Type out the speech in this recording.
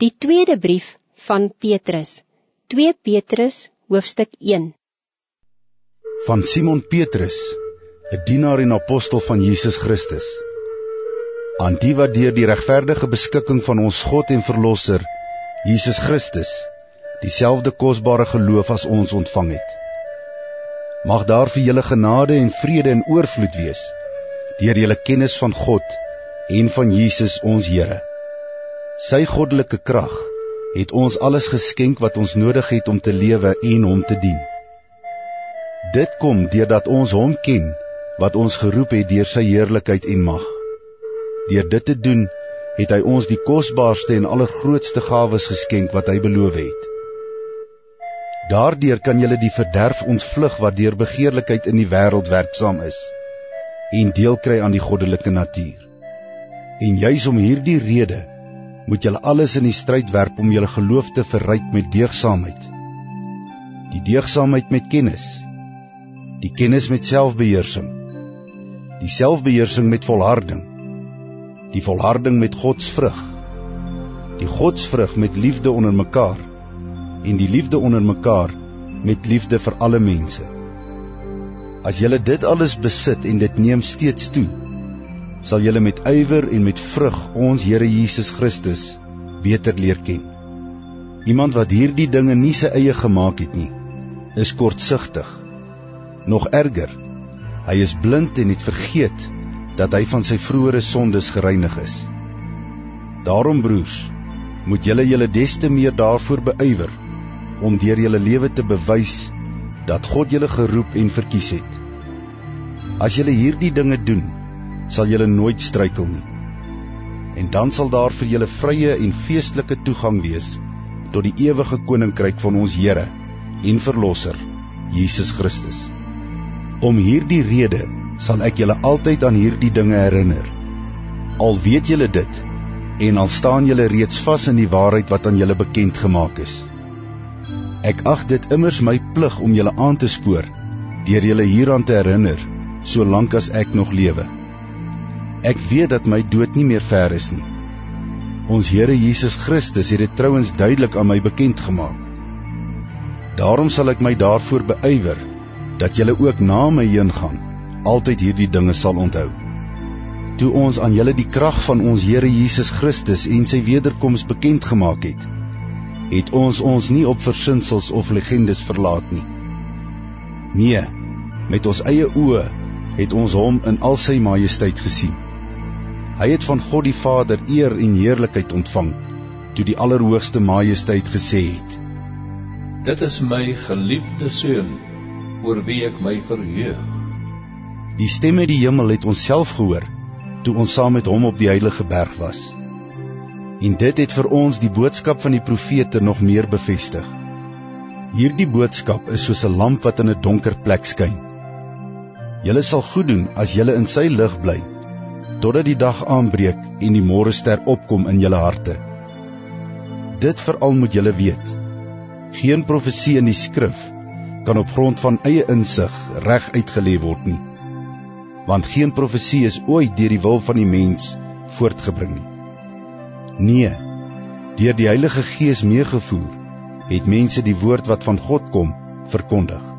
Die tweede brief van Petrus. 2 Petrus hoofstuk 1. Van Simon Petrus, 'n dienaar en apostel van Jesus Christus. Aan die wat deur die regverdige beskikking van ons God en Verlosser, Jesus Christus, dieselfde kosbare geloof as ons ontvang het. Mag daar vir julle genade en vrede in oorvloed wees deur julle kennis van God en van Jesus ons Here. Sy goddelike krag het ons alles geskenk wat ons nodig het om te lewe en hom te dien. Dit kom deurdat ons hom ken wat ons geroep het deur sy heerlikheid en mag. Deur dit te doen, het hy ons die kosbaarste en allergrootste gawes geskenk wat hy beloof het. Daardeur kan julle die verderf ontvlug wat deur begeerlikheid in die wêreld werksaam is en deel kry aan die goddelike natuur. En juis om hierdie rede moet julle alles in die stryd werp om julle geloof te verryk met deegsaamheid. Die deegsaamheid met kennis. Die kennis met selfbeheersing. Die selfbeheersing met volharding. Die volharding met godsvrug. Die godsvrug met liefde onder mekaar en die liefde onder mekaar met liefde vir alle mense. As julle dit alles besit en dit neem steeds toe, sal julle met ywer en met vrug ons Here Jesus Christus beter leer ken. Iemand wat hierdie dinge nie sy eie gemaak het nie, is kortsigtig. Nog erger, hy is blind en het vergeet dat hy van sy vroeëre sondes gereinig is. Daarom broers, moet julle julle des te meer daarvoor beywer om deur julle lewe te bewys dat God julle geroep en verkies het. As julle hierdie dinge doen, sal julle nooit struikel nie. En dan sal daar vir julle vrye en feestelike toegang wees tot die ewige koninkryk van ons Here en Verlosser, Jesus Christus. Om hierdie rede sal ek julle altyd aan hierdie dinge herinner. Al weet julle dit en al staan julle reeds vas in die waarheid wat aan julle bekend gemaak is. Ek ag dit immers my plig om julle aan te spoor deur julle hieraan te herinner solank as ek nog lewe. Ek weet dat my dood nie meer ver is nie. Ons Here Jesus Christus het dit trouens duidelik aan my bekend gemaak. Daarom sal ek my daarvoor beywer dat julle ook na my heen gaan altyd hierdie dinge sal onthou. Toe ons aan julle die krag van ons Here Jesus Christus en sy wederkoms bekend gemaak het, het ons ons nie op versinsels of legendes verlaat nie. Nee, met ons eie oë het ons hom in al sy majesteit gesien. Hy het van God die Vader eer en heerlikheid ontvang toe die Allerhoogste Majesteit gesê het: Dit is my geliefde seun oor wie ek my verheug. Die stem uit die hemel het ons self gehoor toe ons saam met hom op die heilige berg was. En dit het vir ons die boodskap van die profete nog meer bevestig. Hierdie boodskap is soos 'n lamp wat in 'n donker plek skyn. Julle sal goed doen as julle in sy lig bly totdat die dag aanbreek en die môrester opkom in julle harte. Dit veral moet julle weet. Geen profesie in die skrif kan op grond van eie insig reg uitgelê word nie. Want geen profesie is ooit deur die wil van die mens voortgebring nie. Nee, deur die Heilige Gees meegevoer het mense die woord wat van God kom verkondig.